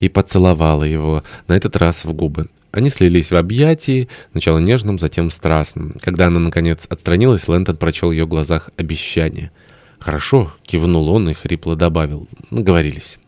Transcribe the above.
и поцеловала его, на этот раз в губы. Они слились в объятии, сначала нежным, затем страстным. Когда она, наконец, отстранилась, Лэнтон прочел в ее глазах обещание. «Хорошо», — кивнул он и хрипло добавил. «Наговорились».